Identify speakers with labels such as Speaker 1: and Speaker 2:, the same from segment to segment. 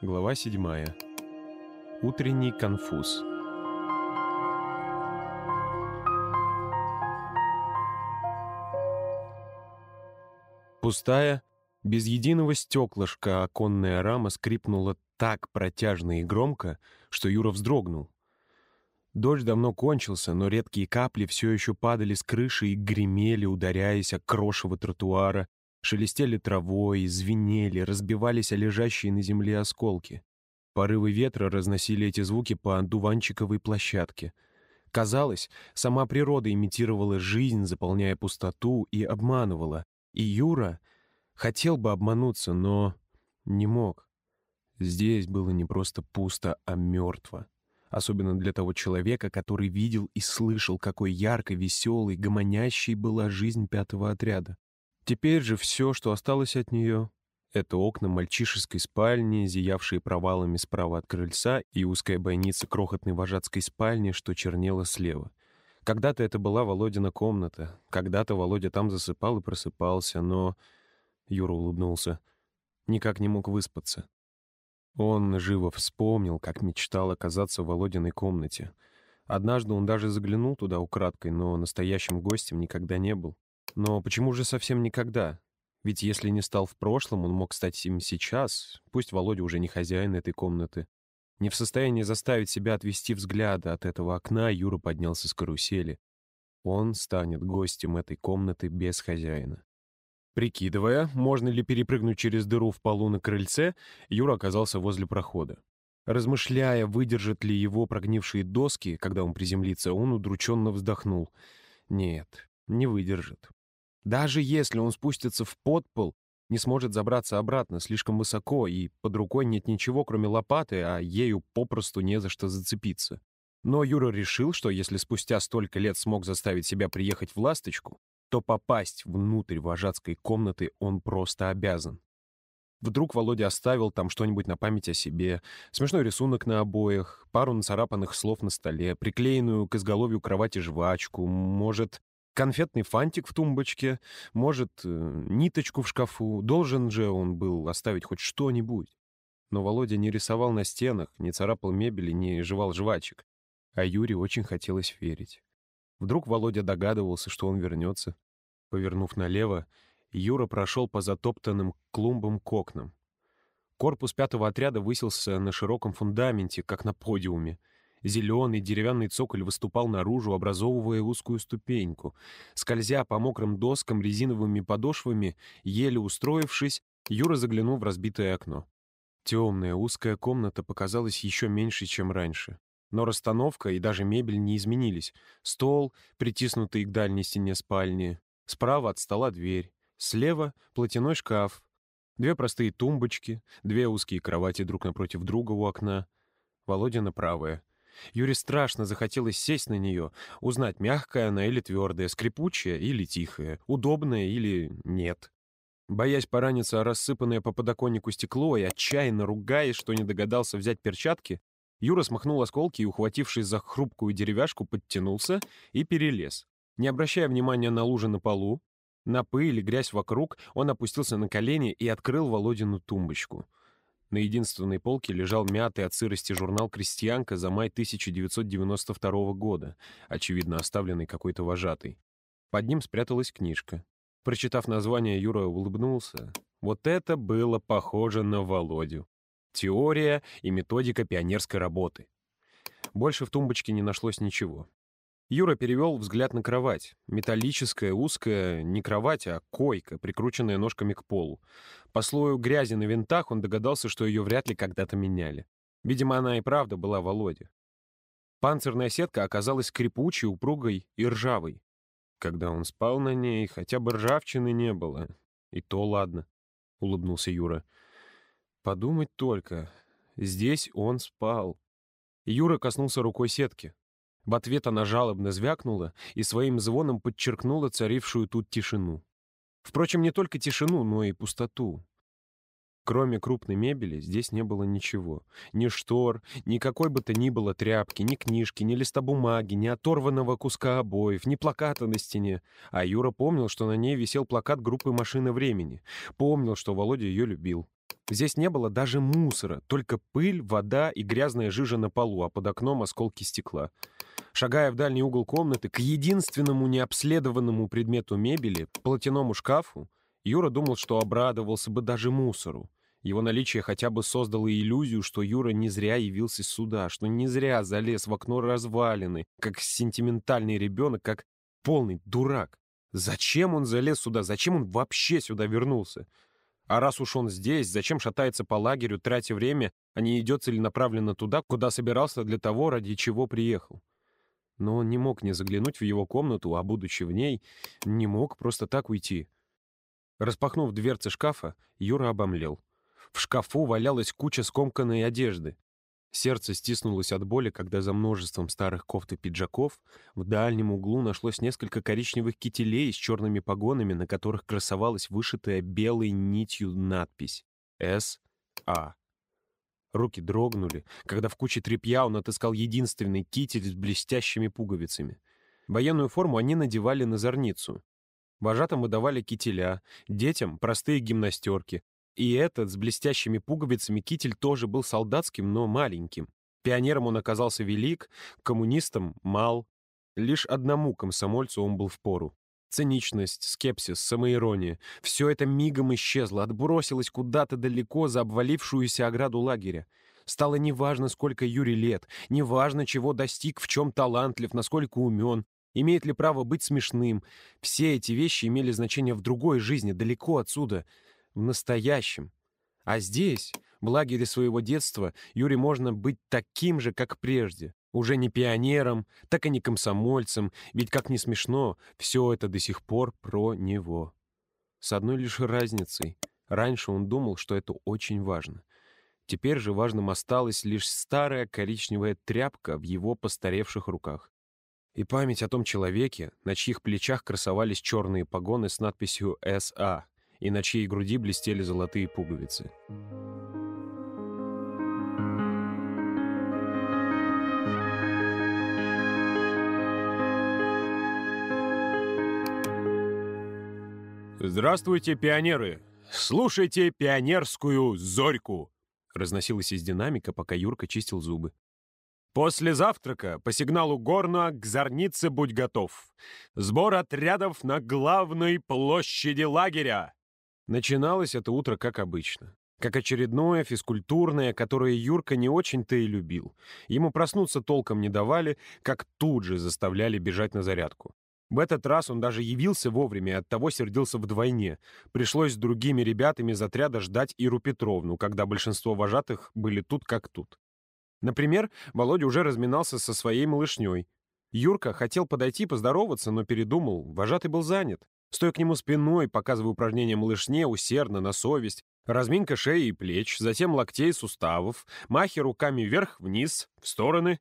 Speaker 1: Глава 7. Утренний конфуз. Пустая, без единого стеклышка оконная рама скрипнула так протяжно и громко, что Юра вздрогнул. Дождь давно кончился, но редкие капли все еще падали с крыши и гремели, ударяясь о крошево тротуара, шелестели травой, звенели, разбивались о лежащие на земле осколки. Порывы ветра разносили эти звуки по дуванчиковой площадке. Казалось, сама природа имитировала жизнь, заполняя пустоту, и обманывала. И Юра хотел бы обмануться, но не мог. Здесь было не просто пусто, а мертво. Особенно для того человека, который видел и слышал, какой яркой, веселой, гомонящей была жизнь пятого отряда. Теперь же все, что осталось от нее, это окна мальчишеской спальни, зиявшие провалами справа от крыльца, и узкая бойница крохотной вожатской спальни, что чернела слева. Когда-то это была Володина комната, когда-то Володя там засыпал и просыпался, но... Юра улыбнулся. Никак не мог выспаться. Он живо вспомнил, как мечтал оказаться в Володиной комнате. Однажды он даже заглянул туда украдкой, но настоящим гостем никогда не был. Но почему же совсем никогда? Ведь если не стал в прошлом, он мог стать им сейчас, пусть Володя уже не хозяин этой комнаты. Не в состоянии заставить себя отвести взгляда от этого окна, Юра поднялся с карусели. Он станет гостем этой комнаты без хозяина. Прикидывая, можно ли перепрыгнуть через дыру в полу на крыльце, Юра оказался возле прохода. Размышляя, выдержат ли его прогнившие доски, когда он приземлится, он удрученно вздохнул. Нет, не выдержит. Даже если он спустится в подпол, не сможет забраться обратно слишком высоко, и под рукой нет ничего, кроме лопаты, а ею попросту не за что зацепиться. Но Юра решил, что если спустя столько лет смог заставить себя приехать в «Ласточку», то попасть внутрь вожатской комнаты он просто обязан. Вдруг Володя оставил там что-нибудь на память о себе, смешной рисунок на обоях, пару нацарапанных слов на столе, приклеенную к изголовью кровати жвачку, может, конфетный фантик в тумбочке, может, э, ниточку в шкафу. Должен же он был оставить хоть что-нибудь. Но Володя не рисовал на стенах, не царапал мебели, не жевал жвачек. А Юре очень хотелось верить. Вдруг Володя догадывался, что он вернется. Повернув налево, Юра прошел по затоптанным клумбам к окнам. Корпус пятого отряда высился на широком фундаменте, как на подиуме. Зеленый деревянный цоколь выступал наружу, образовывая узкую ступеньку. Скользя по мокрым доскам резиновыми подошвами, еле устроившись, Юра заглянул в разбитое окно. Темная узкая комната показалась еще меньше, чем раньше. Но расстановка и даже мебель не изменились. Стол, притиснутый к дальней стене спальни. Справа от стола дверь. Слева — платяной шкаф. Две простые тумбочки, две узкие кровати друг напротив друга у окна. Володя правая. Юре страшно захотелось сесть на нее, узнать, мягкая она или твердая, скрипучая или тихая, удобная или нет. Боясь пораниться о рассыпанное по подоконнику стекло и отчаянно ругаясь, что не догадался взять перчатки, Юра смахнул осколки и, ухватившись за хрупкую деревяшку, подтянулся и перелез. Не обращая внимания на лужи на полу, на пыль и грязь вокруг, он опустился на колени и открыл Володину тумбочку — на единственной полке лежал мятый от сырости журнал «Крестьянка» за май 1992 года, очевидно оставленный какой-то вожатой. Под ним спряталась книжка. Прочитав название, Юра улыбнулся. Вот это было похоже на Володю. Теория и методика пионерской работы. Больше в тумбочке не нашлось ничего. Юра перевел взгляд на кровать. Металлическая, узкая, не кровать, а койка, прикрученная ножками к полу. По слою грязи на винтах он догадался, что ее вряд ли когда-то меняли. Видимо, она и правда была Володе. Панцирная сетка оказалась скрипучей, упругой и ржавой. Когда он спал на ней, хотя бы ржавчины не было. И то ладно, — улыбнулся Юра. Подумать только, здесь он спал. Юра коснулся рукой сетки. В ответ она жалобно звякнула и своим звоном подчеркнула царившую тут тишину. Впрочем, не только тишину, но и пустоту. Кроме крупной мебели здесь не было ничего. Ни штор, ни какой бы то ни было тряпки, ни книжки, ни листа бумаги, ни оторванного куска обоев, ни плаката на стене. А Юра помнил, что на ней висел плакат группы «Машина времени». Помнил, что Володя ее любил. Здесь не было даже мусора, только пыль, вода и грязная жижа на полу, а под окном осколки стекла. Шагая в дальний угол комнаты, к единственному необследованному предмету мебели, платяному шкафу, Юра думал, что обрадовался бы даже мусору. Его наличие хотя бы создало иллюзию, что Юра не зря явился сюда, что не зря залез в окно развалины, как сентиментальный ребенок, как полный дурак. Зачем он залез сюда? Зачем он вообще сюда вернулся? А раз уж он здесь, зачем шатается по лагерю, тратя время, а не идет целенаправленно туда, куда собирался для того, ради чего приехал? Но он не мог не заглянуть в его комнату, а, будучи в ней, не мог просто так уйти. Распахнув дверцы шкафа, Юра обомлел. В шкафу валялась куча скомканной одежды. Сердце стиснулось от боли, когда за множеством старых кофт и пиджаков в дальнем углу нашлось несколько коричневых кителей с черными погонами, на которых красовалась вышитая белой нитью надпись «С.А». Руки дрогнули, когда в куче тряпья он отыскал единственный китель с блестящими пуговицами. Военную форму они надевали на зорницу. Вожатым выдавали кителя, детям — простые гимнастерки, и этот с блестящими пуговицами китель тоже был солдатским, но маленьким. Пионером он оказался велик, коммунистом — мал. Лишь одному комсомольцу он был впору. Циничность, скепсис, самоирония — все это мигом исчезло, отбросилось куда-то далеко за обвалившуюся ограду лагеря. Стало неважно, сколько Юрий лет, неважно, чего достиг, в чем талантлив, насколько умен, имеет ли право быть смешным. Все эти вещи имели значение в другой жизни, далеко отсюда — в настоящем. А здесь, в лагере своего детства, Юре можно быть таким же, как прежде. Уже не пионером, так и не комсомольцем, ведь, как ни смешно, все это до сих пор про него. С одной лишь разницей. Раньше он думал, что это очень важно. Теперь же важным осталась лишь старая коричневая тряпка в его постаревших руках. И память о том человеке, на чьих плечах красовались черные погоны с надписью «СА», и на чьей груди блестели золотые пуговицы. «Здравствуйте, пионеры! Слушайте пионерскую зорьку!» разносилось из динамика, пока Юрка чистил зубы. После завтрака по сигналу горна к зорнице будь готов. Сбор отрядов на главной площади лагеря. Начиналось это утро как обычно. Как очередное, физкультурное, которое Юрка не очень-то и любил. Ему проснуться толком не давали, как тут же заставляли бежать на зарядку. В этот раз он даже явился вовремя и оттого сердился вдвойне. Пришлось с другими ребятами из отряда ждать Иру Петровну, когда большинство вожатых были тут как тут. Например, Володя уже разминался со своей малышней. Юрка хотел подойти поздороваться, но передумал, вожатый был занят. Стоя к нему спиной, показывая упражнения малышне, усердно, на совесть, разминка шеи и плеч, затем локтей суставов, махи руками вверх-вниз, в стороны.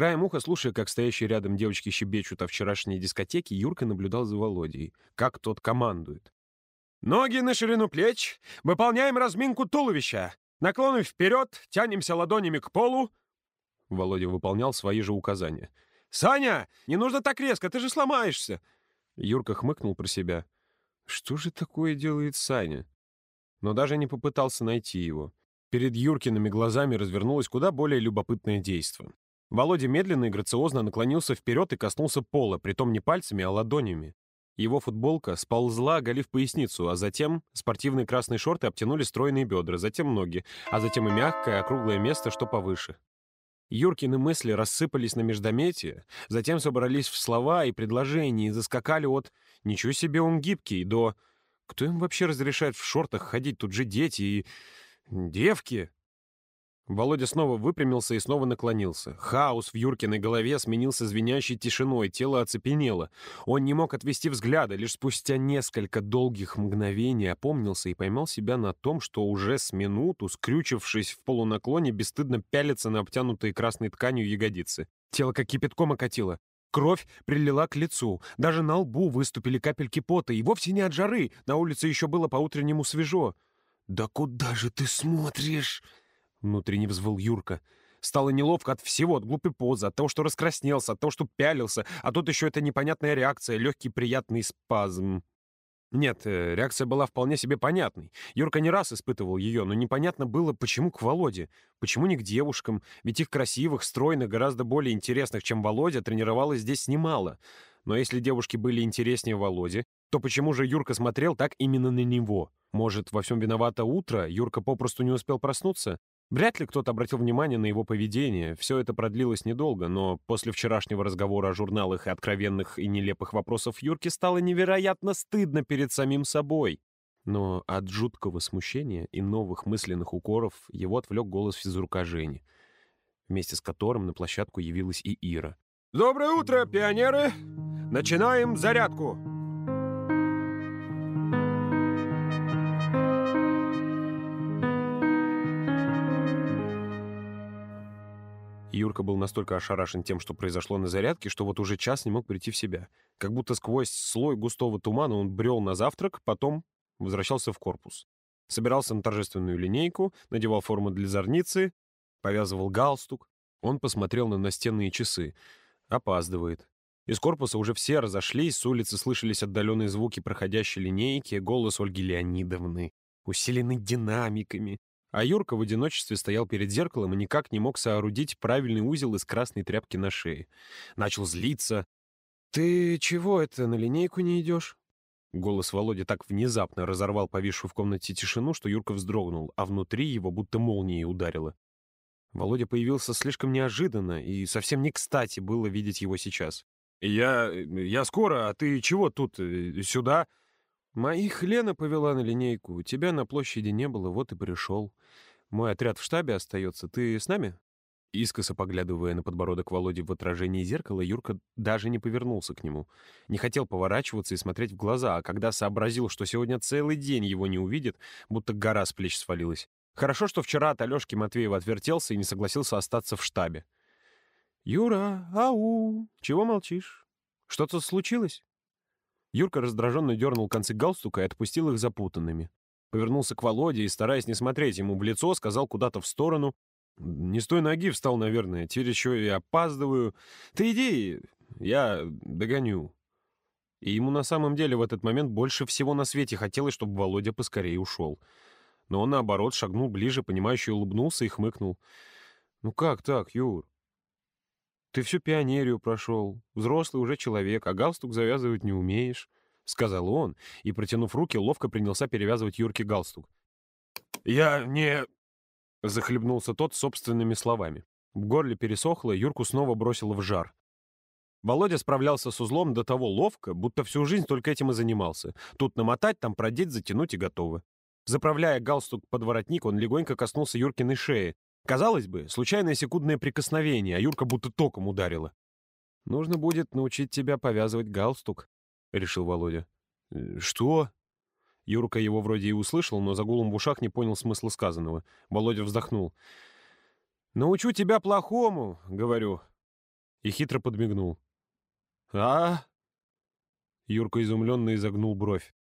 Speaker 1: Краем уха, слушая, как стоящие рядом девочки щебечут о вчерашней дискотеке, Юрка наблюдал за Володей, как тот командует. «Ноги на ширину плеч, выполняем разминку туловища, наклоны вперед, тянемся ладонями к полу». Володя выполнял свои же указания. «Саня, не нужно так резко, ты же сломаешься!» Юрка хмыкнул про себя. Что же такое делает Саня? Но даже не попытался найти его. Перед Юркиными глазами развернулось куда более любопытное действо. Володя медленно и грациозно наклонился вперед и коснулся пола, притом не пальцами, а ладонями. Его футболка сползла, оголив поясницу, а затем спортивные красные шорты обтянули стройные бедра, затем ноги, а затем и мягкое округлое место, что повыше. Юркины мысли рассыпались на междометие, затем собрались в слова и предложения и заскакали от «ничего себе он гибкий» до «кто им вообще разрешает в шортах ходить, тут же дети и девки?» Володя снова выпрямился и снова наклонился. Хаос в Юркиной голове сменился звенящей тишиной, тело оцепенело. Он не мог отвести взгляда, лишь спустя несколько долгих мгновений опомнился и поймал себя на том, что уже с минуту, скрючившись в полунаклоне, бесстыдно пялится на обтянутые красной тканью ягодицы. Тело как кипятком окатило. Кровь прилила к лицу, даже на лбу выступили капельки пота, и вовсе не от жары, на улице еще было по-утреннему свежо. «Да куда же ты смотришь?» Внутренне взвыл Юрка. Стало неловко от всего, от глупой позы, от того, что раскраснелся, от того, что пялился, а тут еще эта непонятная реакция, легкий приятный спазм. Нет, э, реакция была вполне себе понятной. Юрка не раз испытывал ее, но непонятно было, почему к Володе, почему не к девушкам, ведь их красивых, стройных, гораздо более интересных, чем Володя, тренировалось здесь немало. Но если девушки были интереснее Володи, то почему же Юрка смотрел так именно на него? Может, во всем виновато утро, Юрка попросту не успел проснуться? Вряд ли кто-то обратил внимание на его поведение. Все это продлилось недолго, но после вчерашнего разговора о журналах и откровенных и нелепых вопросов Юрке стало невероятно стыдно перед самим собой. Но от жуткого смущения и новых мысленных укоров его отвлек голос физрука Жени, вместе с которым на площадку явилась и Ира. «Доброе утро, пионеры! Начинаем зарядку!» Юрка был настолько ошарашен тем, что произошло на зарядке, что вот уже час не мог прийти в себя. Как будто сквозь слой густого тумана он брел на завтрак, потом возвращался в корпус. Собирался на торжественную линейку, надевал форму для зорницы, повязывал галстук. Он посмотрел на настенные часы. Опаздывает. Из корпуса уже все разошлись, с улицы слышались отдаленные звуки проходящей линейки, голос Ольги Леонидовны, усиленный динамиками, а Юрка в одиночестве стоял перед зеркалом и никак не мог соорудить правильный узел из красной тряпки на шее. Начал злиться. «Ты чего это, на линейку не идешь?» Голос Володи так внезапно разорвал повисшую в комнате тишину, что Юрка вздрогнул, а внутри его будто молнией ударило. Володя появился слишком неожиданно, и совсем не кстати было видеть его сейчас. «Я... я скоро, а ты чего тут? Э, сюда?» «Моих Лена повела на линейку. Тебя на площади не было, вот и пришел. Мой отряд в штабе остается. Ты с нами?» Искоса поглядывая на подбородок Володи в отражении зеркала, Юрка даже не повернулся к нему. Не хотел поворачиваться и смотреть в глаза, а когда сообразил, что сегодня целый день его не увидит, будто гора с плеч свалилась. Хорошо, что вчера от Алешки Матвеева отвертелся и не согласился остаться в штабе. «Юра, ау! Чего молчишь? Что-то случилось?» Юрка раздраженно дернул концы галстука и отпустил их запутанными. Повернулся к Володе и, стараясь не смотреть ему в лицо, сказал куда-то в сторону. «Не с той ноги встал, наверное. Теперь еще и опаздываю. Ты иди, я догоню». И ему на самом деле в этот момент больше всего на свете хотелось, чтобы Володя поскорее ушел. Но он, наоборот, шагнул ближе, понимающе улыбнулся и хмыкнул. «Ну как так, Юр? Ты всю пионерию прошел, взрослый уже человек, а галстук завязывать не умеешь», — сказал он, и, протянув руки, ловко принялся перевязывать Юрке галстук. «Я не...» — захлебнулся тот собственными словами. В горле пересохло, Юрку снова бросило в жар. Володя справлялся с узлом до того ловко, будто всю жизнь только этим и занимался. Тут намотать, там продеть, затянуть и готово. Заправляя галстук под воротник, он легонько коснулся Юркиной шеи, Казалось бы, случайное секундное прикосновение, а Юрка будто током ударила. «Нужно будет научить тебя повязывать галстук», — решил Володя. «Э, «Что?» Юрка его вроде и услышал, но за гулом в ушах не понял смысла сказанного. Володя вздохнул. «Научу тебя плохому», — говорю. И хитро подмигнул. «А?» Юрка изумленно изогнул бровь.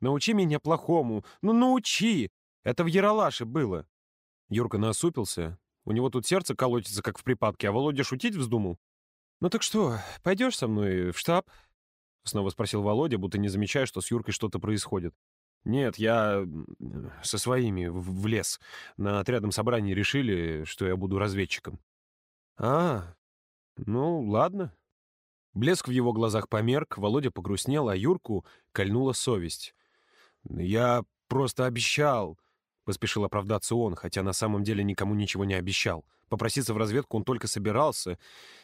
Speaker 1: «Научи меня плохому! Ну, научи! Это в Яралаше было!» Юрка насупился. У него тут сердце колотится, как в припадке, а Володя шутить вздумал. «Ну так что, пойдешь со мной в штаб?» Снова спросил Володя, будто не замечая, что с Юркой что-то происходит. «Нет, я со своими в, в лес. На отрядном собрании решили, что я буду разведчиком». «А, ну, ладно». Блеск в его глазах померк, Володя погрустнел, а Юрку кольнула совесть. «Я просто обещал», Поспешил оправдаться он, хотя на самом деле никому ничего не обещал. Попроситься в разведку он только собирался.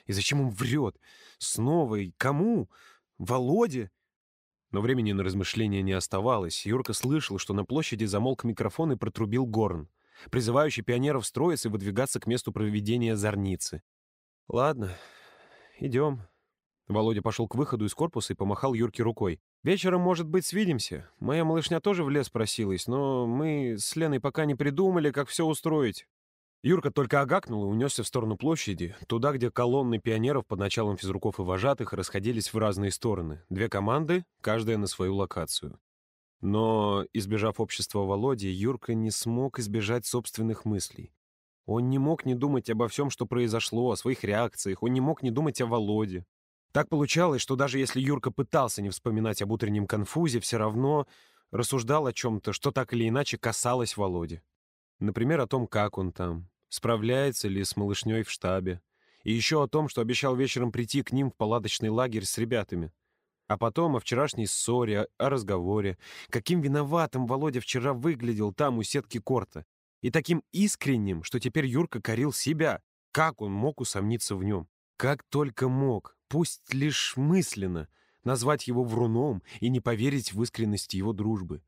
Speaker 1: И зачем он врет? Снова и кому? Володе? Но времени на размышления не оставалось. Юрка слышал, что на площади замолк микрофон и протрубил горн, призывающий пионеров строиться и выдвигаться к месту проведения зорницы. «Ладно, идем». Володя пошел к выходу из корпуса и помахал Юрке рукой. Вечером, может быть, свидимся. Моя малышня тоже в лес просилась, но мы с Леной пока не придумали, как все устроить». Юрка только огакнул и унесся в сторону площади, туда, где колонны пионеров под началом физруков и вожатых расходились в разные стороны. Две команды, каждая на свою локацию. Но, избежав общества Володи, Юрка не смог избежать собственных мыслей. Он не мог не думать обо всем, что произошло, о своих реакциях, он не мог не думать о Володе. Так получалось, что даже если Юрка пытался не вспоминать об утреннем конфузе, все равно рассуждал о чем-то, что так или иначе касалось Володи. Например, о том, как он там, справляется ли с малышней в штабе, и еще о том, что обещал вечером прийти к ним в палаточный лагерь с ребятами. А потом о вчерашней ссоре, о разговоре, каким виноватым Володя вчера выглядел там у сетки корта, и таким искренним, что теперь Юрка корил себя. Как он мог усомниться в нем? Как только мог, пусть лишь мысленно, назвать его вруном и не поверить в искренность его дружбы.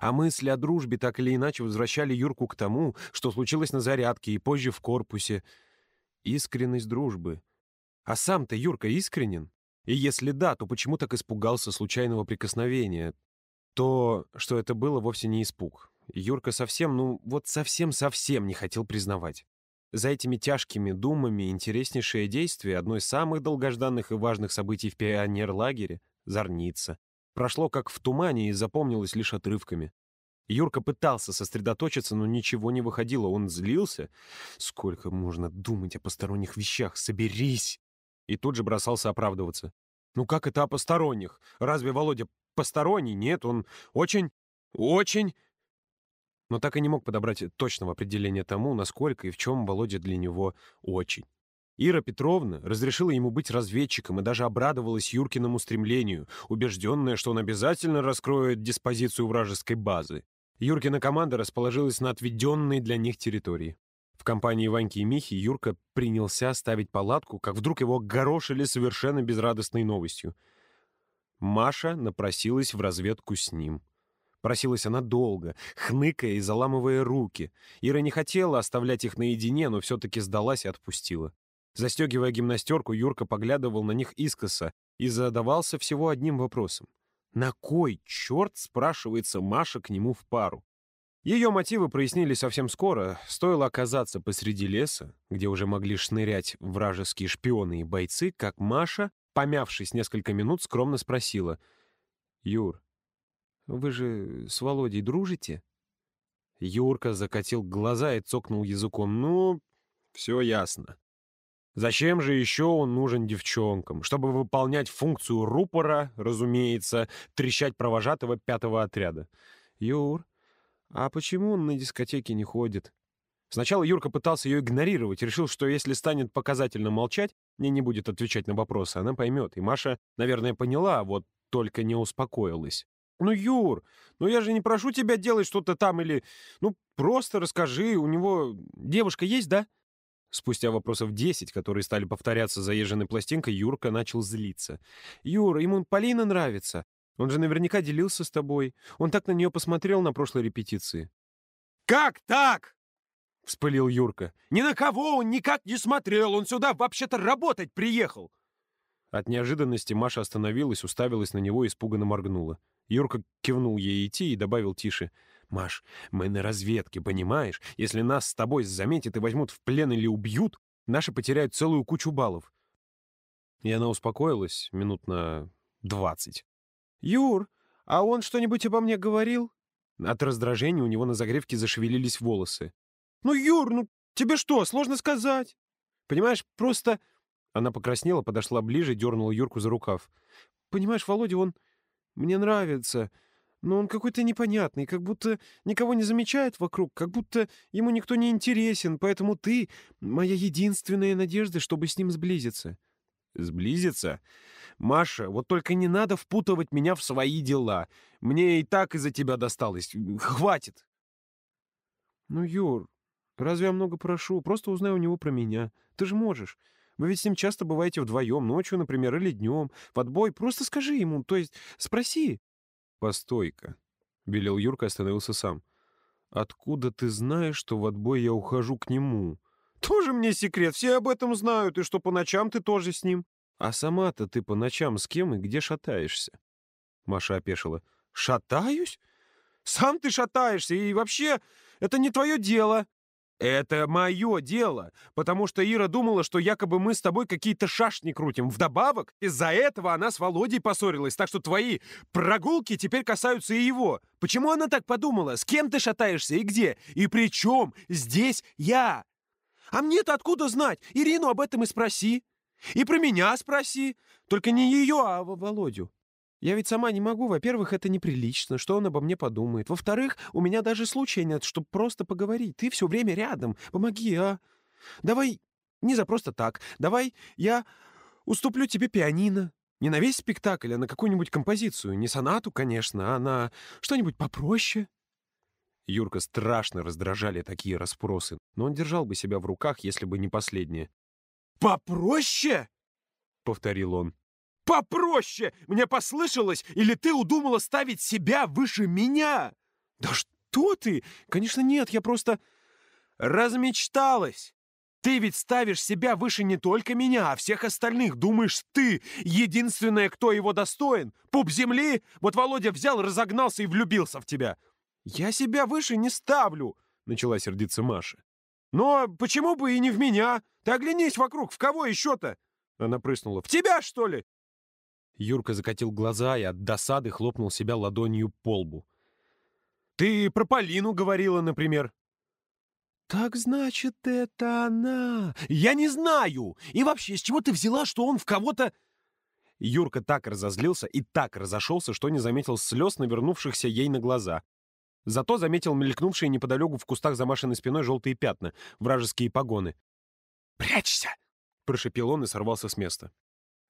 Speaker 1: А мысли о дружбе так или иначе возвращали Юрку к тому, что случилось на зарядке и позже в корпусе. Искренность дружбы. А сам-то Юрка искренен? И если да, то почему так испугался случайного прикосновения? То, что это было вовсе не испуг. Юрка совсем, ну вот совсем-совсем не хотел признавать. За этими тяжкими думами интереснейшее действие одной из самых долгожданных и важных событий в пионерлагере — Зорница. Прошло как в тумане и запомнилось лишь отрывками. Юрка пытался сосредоточиться, но ничего не выходило. Он злился. Сколько можно думать о посторонних вещах? Соберись! И тут же бросался оправдываться. Ну как это о посторонних? Разве Володя посторонний? Нет, он очень, очень но так и не мог подобрать точного определения тому, насколько и в чем Володя для него очень. Ира Петровна разрешила ему быть разведчиком и даже обрадовалась Юркиному стремлению, убежденная, что он обязательно раскроет диспозицию вражеской базы. Юркина команда расположилась на отведенной для них территории. В компании Ваньки и Михи Юрка принялся ставить палатку, как вдруг его горошили совершенно безрадостной новостью. Маша напросилась в разведку с ним. Просилась она долго, хныкая и заламывая руки. Ира не хотела оставлять их наедине, но все-таки сдалась и отпустила. Застегивая гимнастерку, Юрка поглядывал на них искоса и задавался всего одним вопросом. На кой черт, спрашивается Маша к нему в пару? Ее мотивы прояснились совсем скоро. Стоило оказаться посреди леса, где уже могли шнырять вражеские шпионы и бойцы, как Маша, помявшись несколько минут, скромно спросила. «Юр, вы же с Володей дружите?» Юрка закатил глаза и цокнул языком. «Ну, все ясно. Зачем же еще он нужен девчонкам? Чтобы выполнять функцию рупора, разумеется, трещать провожатого пятого отряда. Юр, а почему он на дискотеке не ходит?» Сначала Юрка пытался ее игнорировать, решил, что если станет показательно молчать, мне не будет отвечать на вопросы, она поймет. И Маша, наверное, поняла, а вот только не успокоилась. «Ну, Юр, ну я же не прошу тебя делать что-то там или... Ну, просто расскажи, у него девушка есть, да?» Спустя вопросов десять, которые стали повторяться заезженной пластинкой, Юрка начал злиться. «Юр, ему Полина нравится. Он же наверняка делился с тобой. Он так на нее посмотрел на прошлой репетиции». «Как так?» — вспылил Юрка. «Ни на кого он никак не смотрел. Он сюда вообще-то работать приехал». От неожиданности Маша остановилась, уставилась на него и испуганно моргнула. Юрка кивнул ей идти и добавил тише. «Маш, мы на разведке, понимаешь? Если нас с тобой заметят и возьмут в плен или убьют, наши потеряют целую кучу баллов». И она успокоилась минут на двадцать. «Юр, а он что-нибудь обо мне говорил?» От раздражения у него на загревке зашевелились волосы. «Ну, Юр, ну тебе что, сложно сказать?» «Понимаешь, просто...» Она покраснела, подошла ближе, дернула Юрку за рукав. «Понимаешь, Володя, он мне нравится, но он какой-то непонятный, как будто никого не замечает вокруг, как будто ему никто не интересен, поэтому ты — моя единственная надежда, чтобы с ним сблизиться». «Сблизиться? Маша, вот только не надо впутывать меня в свои дела. Мне и так из-за тебя досталось. Хватит!» «Ну, Юр, разве я много прошу? Просто узнай у него про меня. Ты же можешь. Вы ведь с ним часто бываете вдвоем, ночью, например, или днем. В отбой просто скажи ему, то есть спроси. Постой-ка. Велел Юрка, остановился сам. Откуда ты знаешь, что в отбой я ухожу к нему? Тоже мне секрет, все об этом знают, и что по ночам ты тоже с ним. А сама-то ты по ночам с кем и где шатаешься? Маша опешила. Шатаюсь? Сам ты шатаешься, и вообще, это не твое дело. «Это мое дело, потому что Ира думала, что якобы мы с тобой какие-то шашни крутим. Вдобавок, из-за этого она с Володей поссорилась, так что твои прогулки теперь касаются и его. Почему она так подумала? С кем ты шатаешься и где? И при чем здесь я? А мне-то откуда знать? Ирину об этом и спроси. И про меня спроси. Только не ее, а Володю. Я ведь сама не могу. Во-первых, это неприлично, что он обо мне подумает. Во-вторых, у меня даже случая нет, чтобы просто поговорить. Ты все время рядом. Помоги, а? Давай не за просто так. Давай я уступлю тебе пианино. Не на весь спектакль, а на какую-нибудь композицию. Не сонату, конечно, а на что-нибудь попроще. Юрка страшно раздражали такие расспросы, но он держал бы себя в руках, если бы не последнее. «Попроще?» — повторил он. «Попроще! Мне послышалось, или ты удумала ставить себя выше меня?» «Да что ты? Конечно, нет, я просто...» «Размечталась! Ты ведь ставишь себя выше не только меня, а всех остальных. Думаешь, ты единственная, кто его достоин? Пуп земли? Вот Володя взял, разогнался и влюбился в тебя. «Я себя выше не ставлю», — начала сердиться Маша. «Но почему бы и не в меня? Ты оглянись вокруг, в кого еще-то?» Она прыснула. «В тебя, что ли?» Юрка закатил глаза и от досады хлопнул себя ладонью по лбу. «Ты про Полину говорила, например». «Так значит, это она...» «Я не знаю! И вообще, с чего ты взяла, что он в кого-то...» Юрка так разозлился и так разошелся, что не заметил слез, навернувшихся ей на глаза. Зато заметил мелькнувшие неподалеку в кустах замашенной спиной желтые пятна, вражеские погоны. «Прячься!» — прошепел он и сорвался с места.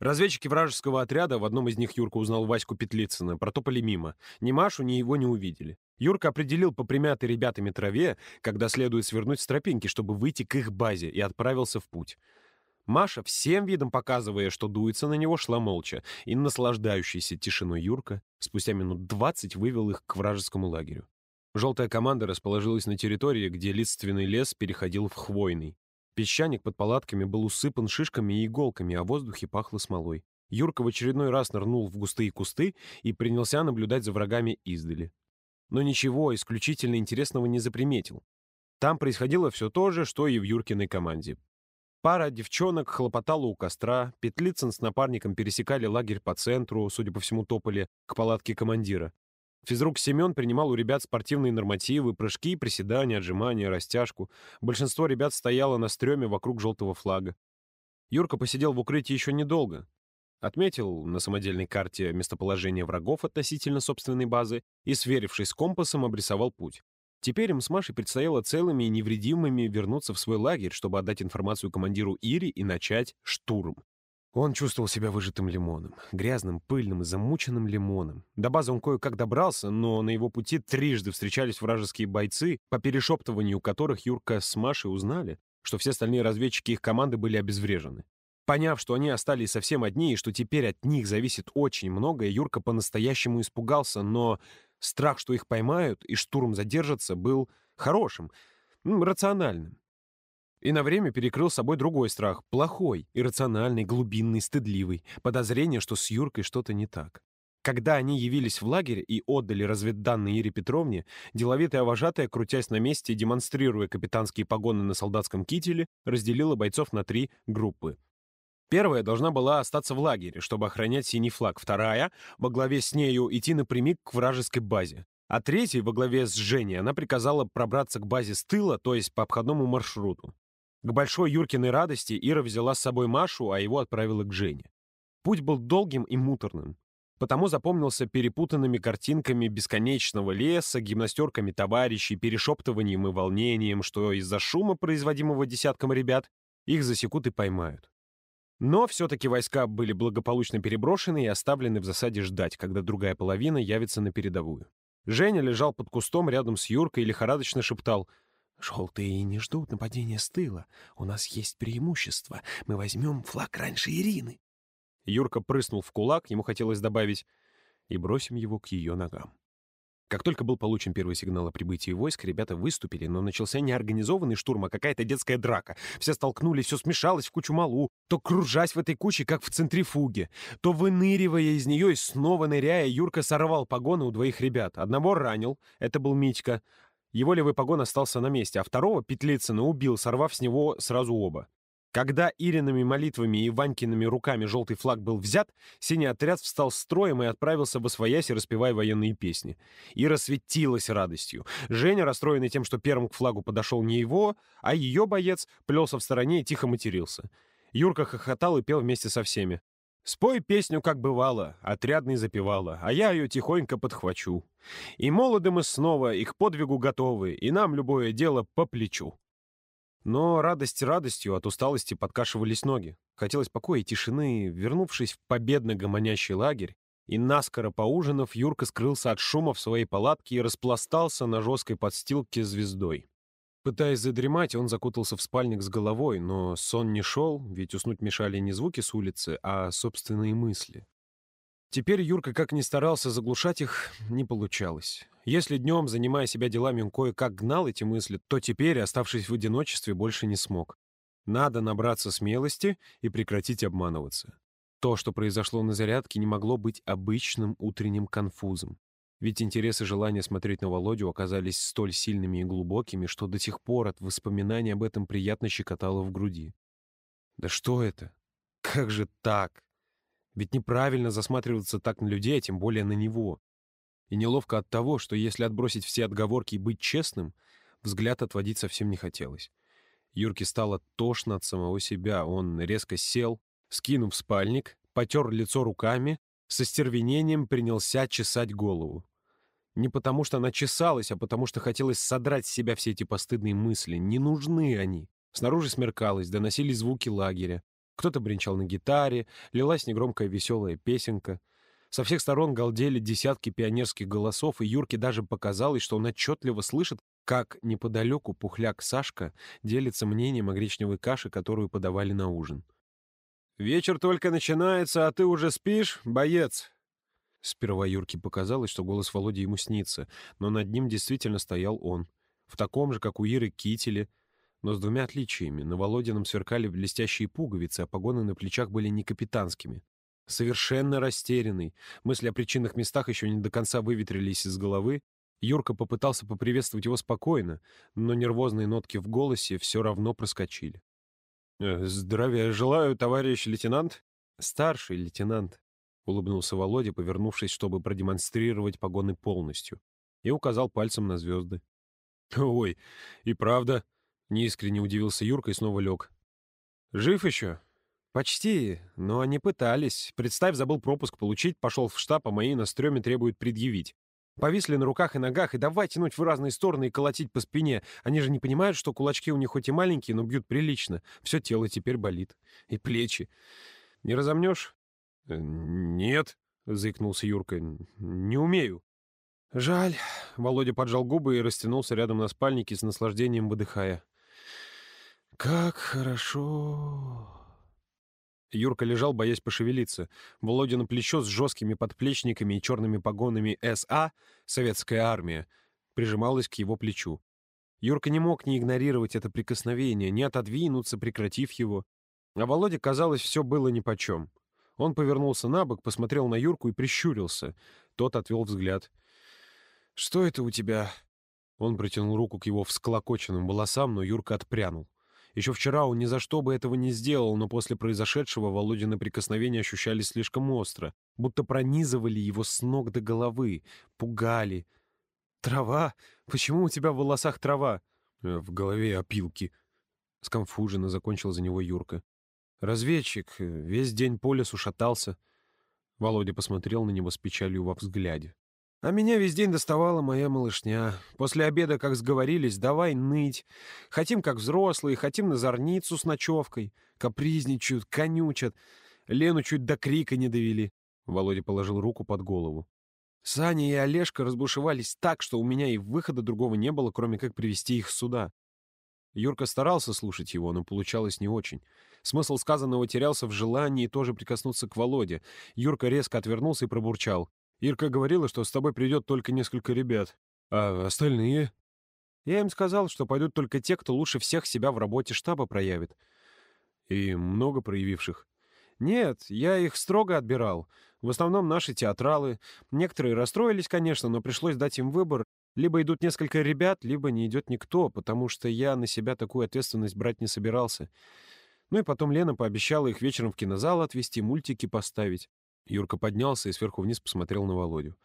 Speaker 1: Разведчики вражеского отряда, в одном из них Юрка узнал Ваську Петлицына, протопали мимо. Ни Машу, ни его не увидели. Юрка определил по примятой ребятами траве, когда следует свернуть с тропинки, чтобы выйти к их базе, и отправился в путь. Маша, всем видом показывая, что дуется на него, шла молча, и наслаждающийся тишиной Юрка спустя минут двадцать вывел их к вражескому лагерю. Желтая команда расположилась на территории, где лиственный лес переходил в хвойный. Песчаник под палатками был усыпан шишками и иголками, а в воздухе пахло смолой. Юрка в очередной раз нырнул в густые кусты и принялся наблюдать за врагами издали. Но ничего исключительно интересного не заприметил. Там происходило все то же, что и в Юркиной команде. Пара девчонок хлопотала у костра, Петлицын с напарником пересекали лагерь по центру, судя по всему, топали к палатке командира. Физрук Семен принимал у ребят спортивные нормативы, прыжки, приседания, отжимания, растяжку. Большинство ребят стояло на стреме вокруг желтого флага. Юрка посидел в укрытии еще недолго. Отметил на самодельной карте местоположение врагов относительно собственной базы и, сверившись с компасом, обрисовал путь. Теперь им с Машей предстояло целыми и невредимыми вернуться в свой лагерь, чтобы отдать информацию командиру Ири и начать штурм. Он чувствовал себя выжатым лимоном, грязным, пыльным замученным лимоном. До базы он кое-как добрался, но на его пути трижды встречались вражеские бойцы, по перешептыванию которых Юрка с Машей узнали, что все остальные разведчики их команды были обезврежены. Поняв, что они остались совсем одни и что теперь от них зависит очень многое, Юрка по-настоящему испугался, но страх, что их поймают и штурм задержится, был хорошим, рациональным. И на время перекрыл собой другой страх, плохой, иррациональный, глубинный, стыдливый, подозрение, что с Юркой что-то не так. Когда они явились в лагерь и отдали разведданные Ире Петровне, деловитая вожатая, крутясь на месте и демонстрируя капитанские погоны на солдатском кителе, разделила бойцов на три группы. Первая должна была остаться в лагере, чтобы охранять синий флаг. Вторая, во главе с нею, идти напрямик к вражеской базе. А третьей, во главе с Женей, она приказала пробраться к базе с тыла, то есть по обходному маршруту. К большой Юркиной радости Ира взяла с собой Машу, а его отправила к Жене. Путь был долгим и муторным. Потому запомнился перепутанными картинками бесконечного леса, гимнастерками товарищей, перешептыванием и волнением, что из-за шума, производимого десятком ребят, их засекут и поймают. Но все-таки войска были благополучно переброшены и оставлены в засаде ждать, когда другая половина явится на передовую. Женя лежал под кустом рядом с Юркой и лихорадочно шептал — Желтые не ждут нападения с тыла. У нас есть преимущество. Мы возьмем флаг раньше Ирины. Юрка прыснул в кулак, ему хотелось добавить, и бросим его к ее ногам. Как только был получен первый сигнал о прибытии войск, ребята выступили, но начался не организованный штурм, а какая-то детская драка. Все столкнулись, все смешалось в кучу малу, то кружась в этой куче, как в центрифуге, то выныривая из нее и снова ныряя, Юрка сорвал погоны у двоих ребят. Одного ранил, это был Митька, его левый погон остался на месте, а второго Петлицына убил, сорвав с него сразу оба. Когда Ириными молитвами и Ванькиными руками желтый флаг был взят, синий отряд встал строем и отправился в Освояси, распевая военные песни. Ира светилась радостью. Женя, расстроенный тем, что первым к флагу подошел не его, а ее боец, плелся в стороне и тихо матерился. Юрка хохотал и пел вместе со всеми. «Спой песню, как бывало, отрядный запевала, а я ее тихонько подхвачу. И молоды мы снова, и к подвигу готовы, и нам любое дело по плечу». Но радость радостью, от усталости подкашивались ноги. Хотелось покоя и тишины. Вернувшись в победно гомонящий лагерь, и наскоро поужинав, Юрка скрылся от шума в своей палатке и распластался на жесткой подстилке звездой. Пытаясь задремать, он закутался в спальник с головой, но сон не шел, ведь уснуть мешали не звуки с улицы, а собственные мысли. Теперь Юрка, как ни старался заглушать их, не получалось. Если днем, занимая себя делами, он кое-как гнал эти мысли, то теперь, оставшись в одиночестве, больше не смог. Надо набраться смелости и прекратить обманываться. То, что произошло на зарядке, не могло быть обычным утренним конфузом. Ведь интерес и желание смотреть на Володю оказались столь сильными и глубокими, что до сих пор от воспоминаний об этом приятно щекотало в груди. Да что это? Как же так? Ведь неправильно засматриваться так на людей, а тем более на него. И неловко от того, что если отбросить все отговорки и быть честным, взгляд отводить совсем не хотелось. Юрке стало тошно от самого себя. Он резко сел, скинув спальник, потер лицо руками, со стервенением принялся чесать голову. Не потому, что она чесалась, а потому, что хотелось содрать с себя все эти постыдные мысли. Не нужны они. Снаружи смеркалось, доносились звуки лагеря. Кто-то бренчал на гитаре, лилась негромкая веселая песенка. Со всех сторон галдели десятки пионерских голосов, и Юрке даже показалось, что он отчетливо слышит, как неподалеку пухляк Сашка делится мнением о гречневой каше, которую подавали на ужин. «Вечер только начинается, а ты уже спишь, боец?» Сперва Юрке показалось, что голос Володи ему снится, но над ним действительно стоял он. В таком же, как у Иры, кителе, но с двумя отличиями. На Володином сверкали блестящие пуговицы, а погоны на плечах были не капитанскими. Совершенно растерянный, мысли о причинных местах еще не до конца выветрились из головы, Юрка попытался поприветствовать его спокойно, но нервозные нотки в голосе все равно проскочили. «Э, «Здравия желаю, товарищ лейтенант?» «Старший лейтенант», — улыбнулся Володя, повернувшись, чтобы продемонстрировать погоны полностью, и указал пальцем на звезды. «Ой, и правда?» — неискренне удивился Юрка и снова лег. «Жив еще?» «Почти, но они пытались. Представь, забыл пропуск получить, пошел в штаб, а мои на стреме требуют предъявить. Повисли на руках и ногах, и давай тянуть в разные стороны и колотить по спине. Они же не понимают, что кулачки у них хоть и маленькие, но бьют прилично. Все тело теперь болит. И плечи. Не разомнешь? Э, «Нет», — заикнулся Юрка, — «не умею». «Жаль». Володя поджал губы и растянулся рядом на спальнике с наслаждением выдыхая. «Как хорошо!» Юрка лежал, боясь пошевелиться. Володя на плечо с жесткими подплечниками и черными погонами СА, советская армия, прижималась к его плечу. Юрка не мог не игнорировать это прикосновение, не отодвинуться, прекратив его. А Володе, казалось, все было нипочем. Он повернулся на бок, посмотрел на Юрку и прищурился. Тот отвел взгляд. «Что это у тебя?» Он протянул руку к его всклокоченным волосам, но Юрка отпрянул. Еще вчера он ни за что бы этого не сделал, но после произошедшего Володины прикосновения ощущались слишком остро, будто пронизывали его с ног до головы, пугали. «Трава? Почему у тебя в волосах трава?» «Э, «В голове опилки», — скомфуженно закончил за него Юрка. «Разведчик, э, весь день по лесу шатался». Володя посмотрел на него с печалью во взгляде. А меня весь день доставала моя малышня. После обеда, как сговорились, давай ныть. Хотим, как взрослые, хотим на зорницу с ночевкой. Капризничают, конючат. Лену чуть до крика не довели. Володя положил руку под голову. Саня и Олежка разбушевались так, что у меня и выхода другого не было, кроме как привести их сюда. Юрка старался слушать его, но получалось не очень. Смысл сказанного терялся в желании тоже прикоснуться к Володе. Юрка резко отвернулся и пробурчал. Ирка говорила, что с тобой придет только несколько ребят. А остальные? Я им сказал, что пойдут только те, кто лучше всех себя в работе штаба проявит. И много проявивших? Нет, я их строго отбирал. В основном наши театралы. Некоторые расстроились, конечно, но пришлось дать им выбор. Либо идут несколько ребят, либо не идет никто, потому что я на себя такую ответственность брать не собирался. Ну и потом Лена пообещала их вечером в кинозал отвезти, мультики поставить. Юрка поднялся и сверху вниз посмотрел на Володю.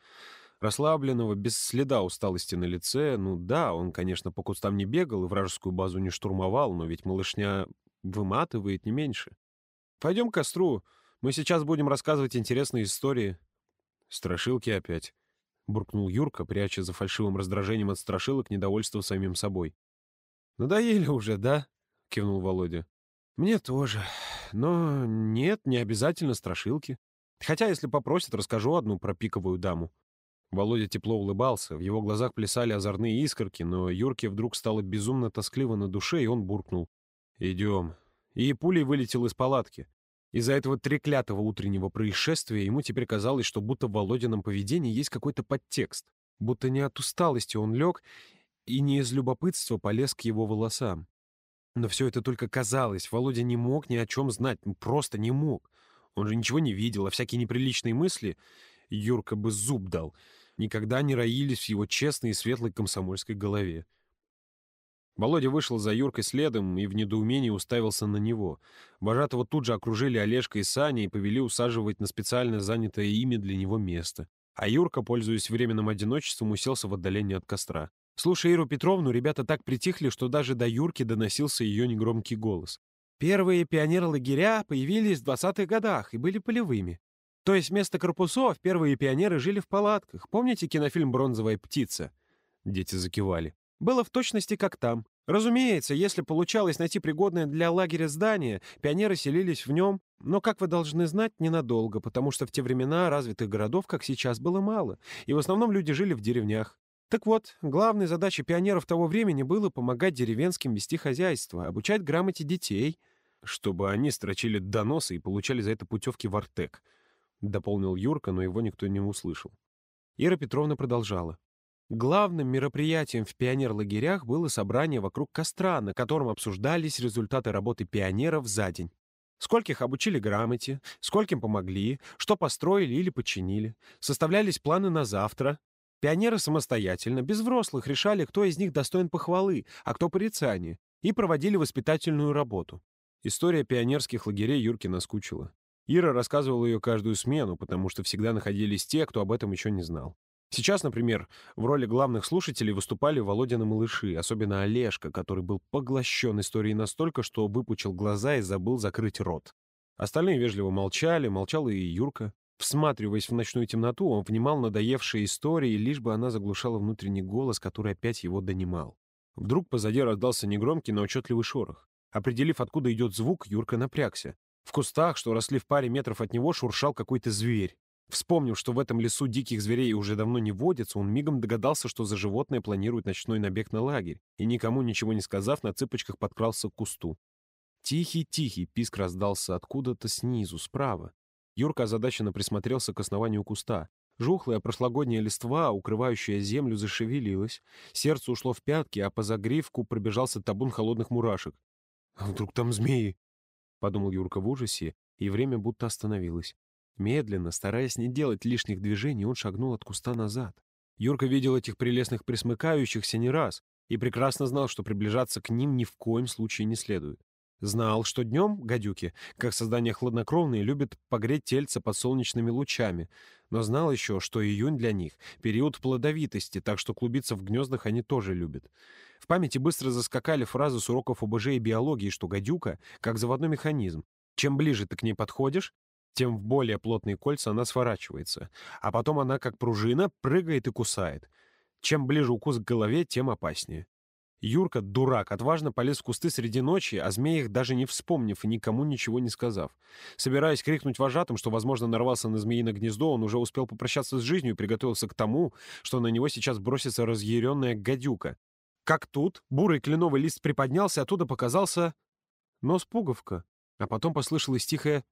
Speaker 1: Расслабленного, без следа усталости на лице. Ну да, он, конечно, по кустам не бегал и вражескую базу не штурмовал, но ведь малышня выматывает не меньше. Пойдем к костру. Мы сейчас будем рассказывать интересные истории». «Страшилки опять», — буркнул Юрка, пряча за фальшивым раздражением от страшилок недовольство самим собой.
Speaker 2: «Надоели уже, да?» — кивнул Володя. «Мне тоже. Но нет, не обязательно страшилки. Хотя, если попросят, расскажу одну про пиковую даму».
Speaker 1: Володя тепло улыбался, в его глазах плясали озорные искорки, но Юрке вдруг стало безумно тоскливо на душе, и он буркнул. «Идем». И пулей вылетел из палатки. Из-за этого треклятого утреннего происшествия ему теперь казалось, что будто в Володином поведении есть какой-то подтекст. Будто не от усталости он лег и не из любопытства полез к его волосам. Но все это только казалось. Володя не мог ни о чем знать, просто не мог. Он же ничего не видел, а всякие неприличные мысли Юрка бы зуб дал — никогда не роились в его честной и светлой комсомольской голове. Володя вышел за Юркой следом и в недоумении уставился на него. Вожатого тут же окружили Олежка и Саня и повели усаживать на специально занятое ими для него место. А Юрка, пользуясь временным одиночеством, уселся в отдалении от костра. Слушая Иру Петровну, ребята так притихли, что даже до Юрки доносился ее негромкий голос.
Speaker 2: Первые пионерлагеря появились в 20-х годах и были полевыми. То есть вместо корпусов первые пионеры жили в палатках. Помните кинофильм «Бронзовая птица»?»
Speaker 1: Дети закивали.
Speaker 2: Было в точности как там. Разумеется, если получалось найти пригодное для лагеря здание, пионеры селились в нем, но, как вы должны знать, ненадолго, потому что в те времена развитых городов, как сейчас, было мало, и в основном люди жили в деревнях. Так вот, главной задачей пионеров того времени было помогать деревенским вести хозяйство, обучать грамоте детей.
Speaker 1: Чтобы они строчили доносы и получали за это путевки в Артек —— дополнил Юрка, но его никто не услышал.
Speaker 2: Ира Петровна продолжала. Главным мероприятием в пионерлагерях было собрание вокруг костра, на котором обсуждались результаты работы пионеров за день. Скольких обучили грамоте, скольким помогли, что построили или починили. Составлялись планы на завтра. Пионеры самостоятельно, без взрослых, решали, кто из них достоин похвалы, а кто порицания, и проводили воспитательную работу.
Speaker 1: История пионерских лагерей Юрке наскучила. Ира рассказывала ее каждую смену, потому что всегда находились те, кто об этом еще не знал. Сейчас, например, в роли главных слушателей выступали Володины малыши, особенно Олежка, который был поглощен историей настолько, что выпучил глаза и забыл закрыть рот. Остальные вежливо молчали, молчал и Юрка. Всматриваясь в ночную темноту, он внимал надоевшие истории, лишь бы она заглушала внутренний голос, который опять его донимал. Вдруг позади раздался негромкий, но отчетливый шорох. Определив, откуда идет звук, Юрка напрягся. В кустах, что росли в паре метров от него, шуршал какой-то зверь. Вспомнив, что в этом лесу диких зверей уже давно не водится, он мигом догадался, что за животное планирует ночной набег на лагерь, и, никому ничего не сказав, на цыпочках подкрался к кусту. Тихий-тихий писк раздался откуда-то снизу, справа. Юрка озадаченно присмотрелся к основанию куста. Жухлая прошлогодняя листва, укрывающая землю, зашевелилась. Сердце ушло в пятки, а по загривку пробежался табун холодных мурашек. «А вдруг там змеи?» — подумал Юрка в ужасе, и время будто остановилось. Медленно, стараясь не делать лишних движений, он шагнул от куста назад. Юрка видел этих прелестных присмыкающихся не раз и прекрасно знал, что приближаться к ним ни в коем случае не следует. Знал, что днем гадюки, как создания хладнокровные, любят погреть тельца под солнечными лучами, но знал еще, что июнь для них — период плодовитости, так что клубиться в гнездах они тоже любят. В памяти быстро заскакали фразы с уроков ОБЖ и биологии, что гадюка — как заводной механизм. Чем ближе ты к ней подходишь, тем в более плотные кольца она сворачивается, а потом она, как пружина, прыгает и кусает. Чем ближе укус к голове, тем опаснее. Юрка, дурак, отважно полез в кусты среди ночи, о змеях даже не вспомнив и никому ничего не сказав. Собираясь крикнуть вожатым, что, возможно, нарвался на змеиное гнездо, он уже успел попрощаться с жизнью и приготовился к тому, что на него сейчас бросится разъяренная гадюка. Как тут бурый кленовый лист приподнялся, оттуда показался нос-пуговка, а потом послышалось тихое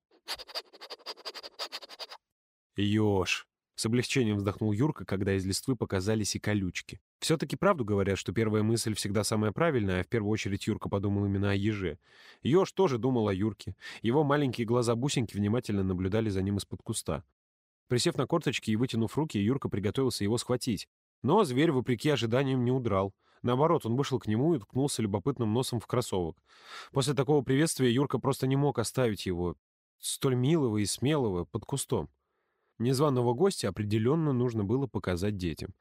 Speaker 1: «Ёж!» — с облегчением вздохнул Юрка, когда из листвы показались и колючки. Все-таки правду говорят, что первая мысль всегда самая правильная, а в первую очередь Юрка подумал именно о еже. Ёж тоже думал о Юрке. Его маленькие глаза-бусинки внимательно наблюдали за ним из-под куста. Присев на корточки и вытянув руки, Юрка приготовился его схватить. Но зверь, вопреки ожиданиям, не удрал. Наоборот, он вышел к нему и ткнулся любопытным носом в кроссовок. После такого приветствия Юрка просто не мог оставить его, столь милого и смелого, под кустом. Незваного гостя определенно нужно было показать детям.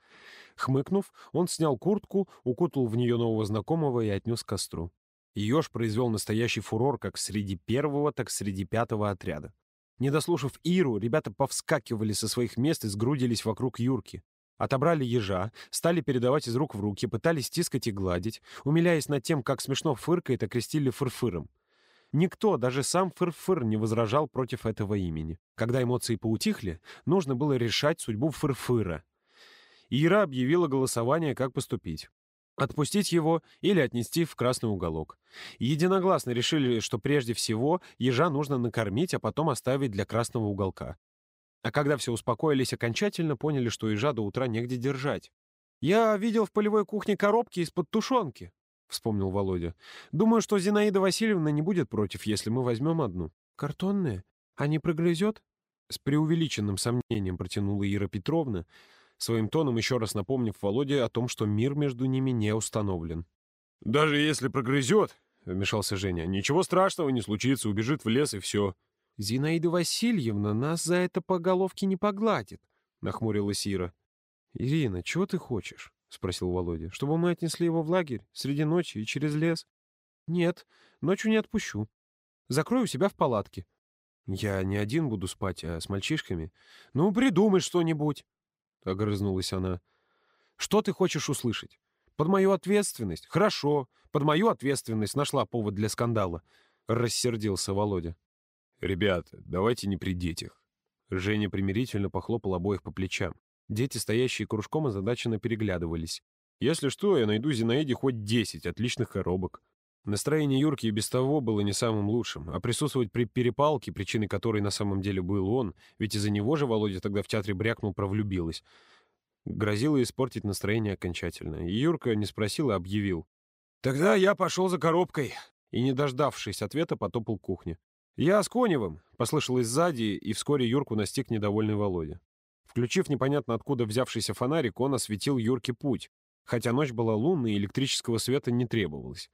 Speaker 1: Хмыкнув, он снял куртку, укутал в нее нового знакомого и отнес к костру.
Speaker 2: Еж произвел настоящий фурор как среди первого, так среди пятого отряда. Не дослушав Иру, ребята повскакивали со своих мест и сгрудились вокруг Юрки. Отобрали ежа, стали передавать из рук в руки, пытались тискать и гладить, умиляясь над тем, как смешно фыркает, окрестили фырфыром. Никто, даже сам Фырфыр, не возражал против этого имени. Когда эмоции поутихли, нужно было решать судьбу Фырфыра. Ира объявила голосование, как поступить. Отпустить его или отнести в красный уголок. Единогласно решили, что прежде всего ежа нужно накормить, а потом оставить для красного уголка. А когда все успокоились окончательно, поняли, что ежа до утра негде держать. «Я видел в полевой кухне коробки из-под тушенки», — вспомнил Володя. «Думаю, что Зинаида Васильевна не будет против, если мы возьмем одну». «Картонные? А не прогрызет?» С преувеличенным сомнением протянула Ира Петровна, своим тоном еще раз напомнив Володе о том, что мир между ними не установлен.
Speaker 1: «Даже если прогрызет», — вмешался Женя, — «ничего страшного не случится, убежит в лес и все».
Speaker 2: «Зинаида Васильевна нас за это по головке не погладит», — нахмурилась Ира. «Ирина, чего ты хочешь?» — спросил Володя. «Чтобы мы отнесли его в лагерь среди ночи и через лес?» «Нет, ночью не отпущу. Закрою себя в палатке». «Я не один буду спать, а с мальчишками». «Ну, придумай что-нибудь», — огрызнулась она. «Что ты хочешь услышать? Под мою ответственность? Хорошо, под мою ответственность нашла повод для скандала», — рассердился Володя.
Speaker 1: «Ребята, давайте не при детях».
Speaker 2: Женя примирительно похлопал обоих по плечам. Дети, стоящие кружком, озадаченно переглядывались.
Speaker 1: «Если что, я найду Зинаиде хоть десять отличных коробок».
Speaker 2: Настроение Юрки и без того было не самым лучшим, а присутствовать при перепалке, причиной которой на самом деле был он, ведь из-за него же Володя тогда в театре брякнул про влюбилась, грозило испортить настроение окончательно. И Юрка не спросил, а объявил. «Тогда я пошел за коробкой!» И, не дождавшись ответа, потопал к кухне. «Я с Коневым!» — послышалось сзади, и вскоре Юрку настиг недовольный Володя. Включив непонятно откуда взявшийся фонарик, он осветил Юрке путь, хотя ночь была лунной и электрического света не требовалось.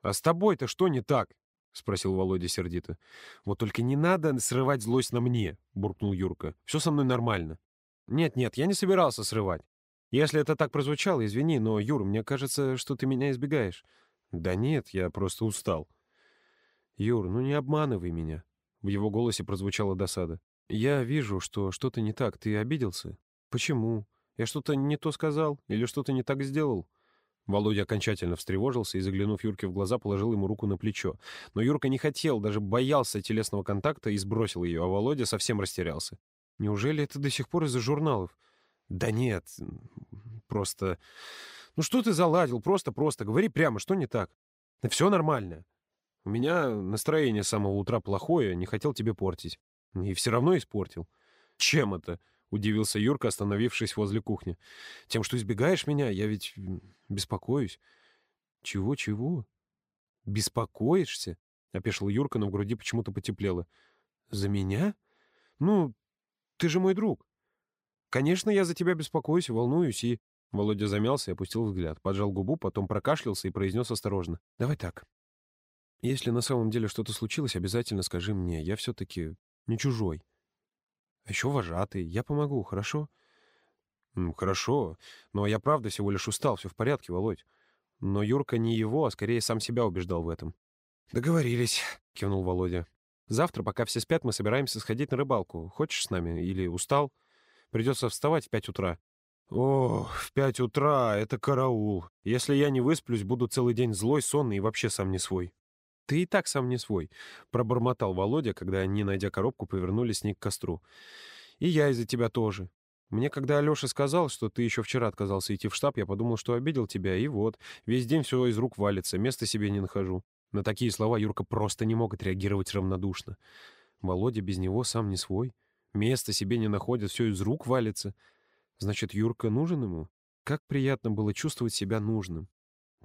Speaker 2: «А с тобой-то что не так?» — спросил Володя сердито. «Вот только не надо срывать злость на мне», — буркнул Юрка. «Все со мной нормально». «Нет-нет, я не собирался срывать. Если это так прозвучало, извини, но, Юр, мне кажется, что ты меня избегаешь». «Да нет, я просто устал». «Юр, ну не обманывай меня». В его голосе прозвучала досада. «Я вижу, что что-то не так. Ты обиделся? Почему? Я что-то не то сказал или что-то не так сделал?» Володя окончательно встревожился и, заглянув Юрке в глаза, положил ему руку на плечо. Но Юрка не хотел, даже боялся телесного контакта и сбросил ее, а Володя совсем растерялся. «Неужели это до сих пор из-за журналов?» «Да нет, просто...» «Ну что ты заладил? Просто-просто. Говори прямо, что не так?» «Да все нормально. У меня настроение с самого утра плохое, не хотел тебе портить. И все равно испортил». «Чем это?» — удивился Юрка, остановившись возле кухни. «Тем, что избегаешь меня, я ведь беспокоюсь». «Чего-чего?» «Беспокоишься?» — опешил Юрка, но в груди почему-то потеплело. «За меня? Ну, ты же мой друг. Конечно, я за тебя беспокоюсь, волнуюсь и...» Володя замялся и опустил взгляд, поджал губу, потом прокашлялся и произнес осторожно. «Давай так. Если на самом деле что-то случилось, обязательно скажи мне. Я все-таки не чужой. А еще вожатый. Я помогу, хорошо? хорошо. Но я правда всего лишь устал. Все в порядке, Володь. Но Юрка не его, а скорее сам себя убеждал в этом. «Договорились», — кивнул Володя. «Завтра, пока все спят, мы собираемся сходить на рыбалку. Хочешь с нами? Или устал? Придется вставать в пять утра». «О, в пять утра — это караул. Если я не высплюсь, буду целый день злой, сонный и вообще сам не свой». «Ты и так сам не свой», — пробормотал Володя, когда они, найдя коробку, повернулись с ней к костру. «И я из-за тебя тоже. Мне, когда Алёша сказал, что ты еще вчера отказался идти в штаб, я подумал, что обидел тебя, и вот, весь день все из рук валится, места себе не нахожу». На такие слова Юрка просто не мог отреагировать равнодушно. Володя без него сам не свой. Места себе не находит, все из рук валится. Значит, Юрка нужен ему? Как приятно было чувствовать себя нужным.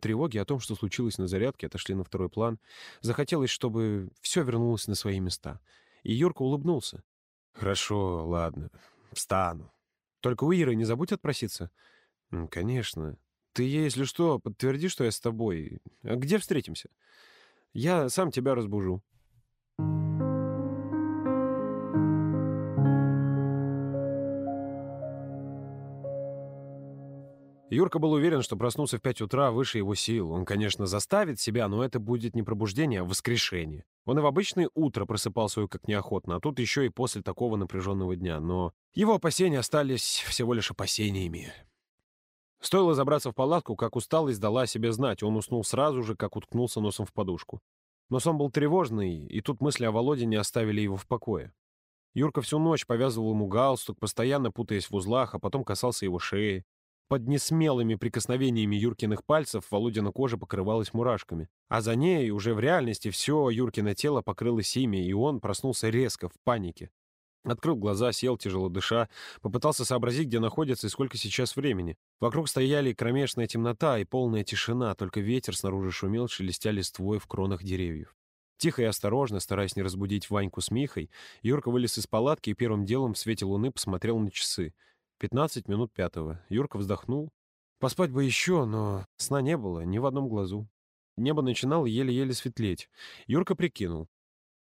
Speaker 2: Тревоги о том, что случилось на зарядке, отошли на второй план. Захотелось, чтобы все вернулось на свои места. И Юрка улыбнулся. «Хорошо, ладно, встану. Только у Иры не забудь отпроситься». «Конечно. Ты ей, если что, подтверди, что я с тобой. А где встретимся? Я сам тебя разбужу». Юрка был уверен, что проснулся в пять утра выше его сил. Он, конечно, заставит себя, но это будет не пробуждение, а воскрешение. Он и в обычное утро просыпался как неохотно, а тут еще и после такого напряженного дня. Но его опасения остались всего лишь опасениями. Стоило забраться в палатку, как усталость дала о себе знать. Он уснул сразу же, как уткнулся носом в подушку. Но сон был тревожный, и тут мысли о Володе не оставили его в покое. Юрка всю ночь повязывал ему галстук, постоянно путаясь в узлах, а потом касался его шеи. Под несмелыми прикосновениями Юркиных пальцев Володина кожа покрывалась мурашками. А за ней уже в реальности все Юркино тело покрылось ими, и он проснулся резко, в панике. Открыл глаза, сел, тяжело дыша, попытался сообразить, где находится и сколько сейчас времени. Вокруг стояли кромешная темнота и полная тишина, только ветер снаружи шумел, шелестя листвой в кронах деревьев. Тихо и осторожно, стараясь не разбудить Ваньку с Михой, Юрка вылез из палатки и первым делом в свете луны посмотрел на часы. Пятнадцать минут пятого. Юрка вздохнул. Поспать бы еще, но сна не было ни в одном глазу. Небо начинало еле-еле светлеть. Юрка прикинул.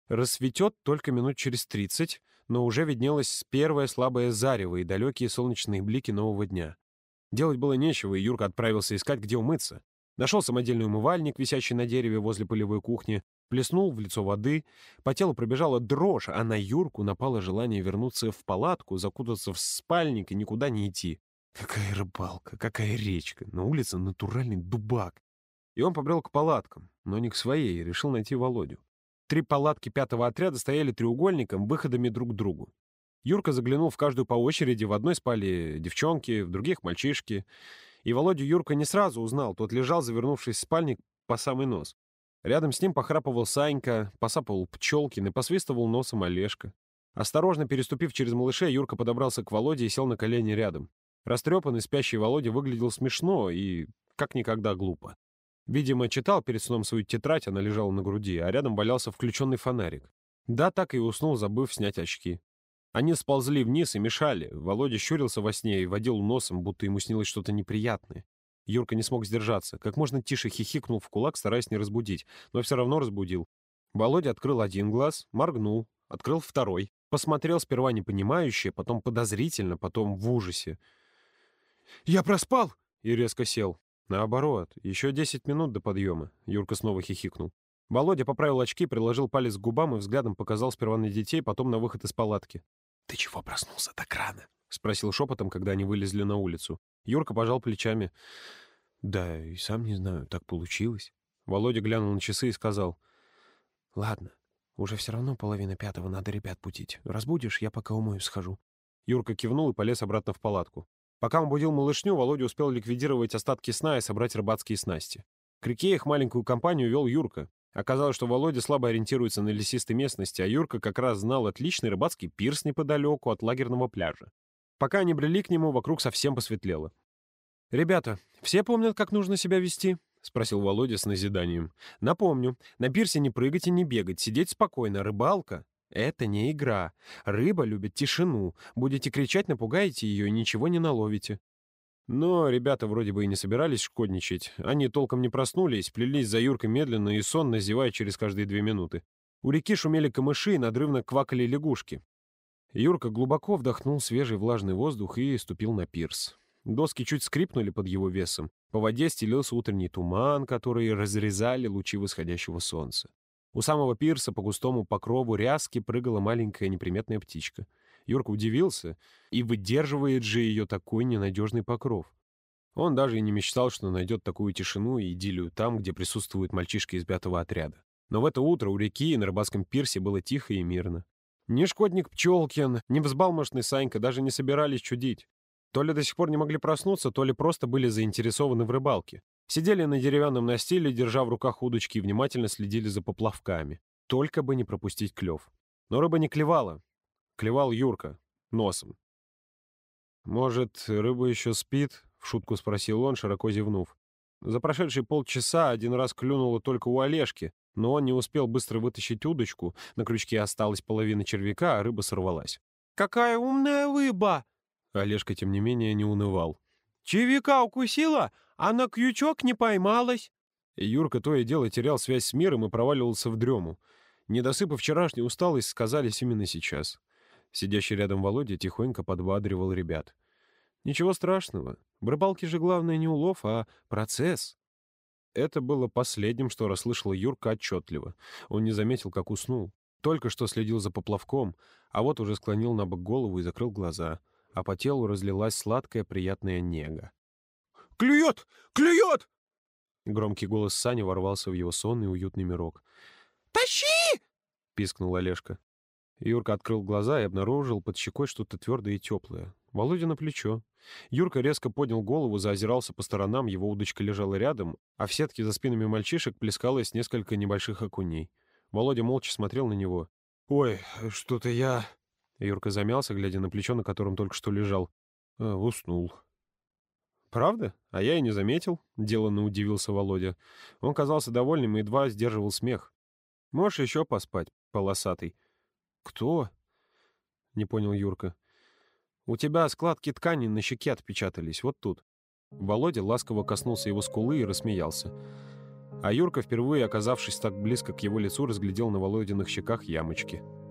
Speaker 2: Рассветет только минут через тридцать, но уже виднелось первое слабое зарево и далекие солнечные блики нового дня. Делать было нечего, и Юрка отправился искать, где умыться. Нашел самодельный умывальник, висящий на дереве возле полевой кухни, Плеснул в лицо воды, по телу пробежала дрожь, а на Юрку напало желание вернуться в палатку, закутаться в спальник и никуда не идти. Какая рыбалка, какая речка, на улице натуральный дубак. И он побрел к палаткам, но не к своей, решил найти Володю. Три палатки пятого отряда стояли треугольником, выходами друг к другу. Юрка заглянул в каждую по очереди, в одной спали девчонки, в других — мальчишки. И Володю Юрка не сразу узнал, тот лежал, завернувшись в спальник по самый нос. Рядом с ним похрапывал Санька, посапывал Пчелкин и посвистывал носом Олежка. Осторожно переступив через малышей, Юрка подобрался к Володе и сел на колени рядом. Растрепанный спящий Володя выглядел смешно и как никогда глупо. Видимо, читал перед сном свою тетрадь, она лежала на груди, а рядом валялся включенный фонарик. Да, так и уснул, забыв снять очки. Они сползли вниз и мешали. Володя щурился во сне и водил носом, будто ему снилось что-то неприятное. Юрка не смог сдержаться. Как можно тише хихикнул в кулак, стараясь не разбудить, но все равно разбудил. Володя открыл один глаз, моргнул, открыл второй. Посмотрел сперва непонимающе, потом подозрительно, потом в ужасе. «Я проспал!» и резко сел. Наоборот, еще десять минут до подъема. Юрка снова хихикнул. Володя поправил очки, приложил палец к губам и взглядом показал сперва на детей, потом на выход из палатки. «Ты чего проснулся так рано?» — спросил шепотом, когда они вылезли на улицу. Юрка пожал плечами. «Да, и сам не знаю, так получилось». Володя глянул на часы и сказал. «Ладно, уже все равно половина пятого, надо ребят путить. Разбудишь, я пока умою схожу». Юрка кивнул и полез обратно в палатку. Пока он будил малышню, Володя успел ликвидировать остатки сна и собрать рыбацкие снасти. К реке их маленькую компанию вел Юрка. Оказалось, что Володя слабо ориентируется на лесистой местности, а Юрка как раз знал отличный рыбацкий пирс неподалеку от лагерного пляжа. Пока они брели к нему, вокруг совсем посветлело. «Ребята, все помнят, как нужно себя вести?» — спросил Володя с назиданием. «Напомню, на пирсе не прыгать и не бегать, сидеть спокойно. Рыбалка — это не игра. Рыба любит тишину. Будете кричать, напугаете ее и ничего не наловите». Но ребята вроде бы и не собирались шкодничать. Они толком не проснулись, плелись за Юркой медленно и сонно, зевая через каждые две минуты. У реки шумели камыши и надрывно квакали лягушки. Юрка глубоко вдохнул свежий влажный воздух и ступил на пирс. Доски чуть скрипнули под его весом. По воде стелился утренний туман, который разрезали лучи восходящего солнца. У самого пирса по густому покрову ряски прыгала маленькая неприметная птичка. Юрка удивился, и выдерживает же ее такой ненадежный покров. Он даже и не мечтал, что найдет такую тишину и идиллию там, где присутствуют мальчишки из пятого отряда. Но в это утро у реки и на рыбацком пирсе было тихо и мирно. Ни шкодник Пчелкин, ни взбалмошный Санька даже не собирались чудить. То ли до сих пор не могли проснуться, то ли просто были заинтересованы в рыбалке. Сидели на деревянном настиле, держа в руках удочки и внимательно следили за поплавками. Только бы не пропустить клев. Но рыба не клевала. Клевал Юрка. Носом. «Может, рыба еще спит?» — в шутку спросил он, широко зевнув. За прошедшие полчаса один раз клюнуло только у Олежки, но он не успел быстро вытащить удочку, на крючке осталась половина червяка, а рыба сорвалась. «Какая умная рыба!» Олежка, тем не менее, не унывал. «Червяка укусила, а на крючок не поймалась!» Юрка то и дело терял связь с миром и проваливался в дрему. Недосыпы вчерашней усталость сказались именно сейчас. Сидящий рядом Володя тихонько подбадривал ребят.
Speaker 1: Ничего страшного. В рыбалке же главное не улов, а процесс. Это было последним, что расслышал Юрка отчетливо. Он не заметил, как уснул. Только что следил за поплавком, а вот уже склонил на бок голову и закрыл глаза, а по телу разлилась сладкая приятная нега.
Speaker 2: «Клюет! Клюет!»
Speaker 1: Громкий голос Сани ворвался в его сонный уютный мирок.
Speaker 2: «Тащи!»
Speaker 1: — пискнул Олежка. Юрка открыл глаза и обнаружил под щекой что-то твердое и теплое. Володя на плечо. Юрка резко поднял голову, заозирался по сторонам, его удочка лежала рядом, а в сетке за спинами мальчишек плескалось несколько небольших окуней. Володя молча смотрел на него.
Speaker 2: «Ой, что-то я...»
Speaker 1: Юрка замялся, глядя на плечо, на котором только что лежал. А, уснул. «Правда? А я и не заметил», — деланно удивился Володя. Он казался довольным и едва сдерживал смех. «Можешь еще поспать, полосатый». «Кто?» — не понял Юрка. «У тебя складки ткани на щеке отпечатались, вот тут». Володя ласково коснулся его скулы и рассмеялся. А Юрка, впервые оказавшись так близко к его лицу, разглядел на Володиных щеках ямочки —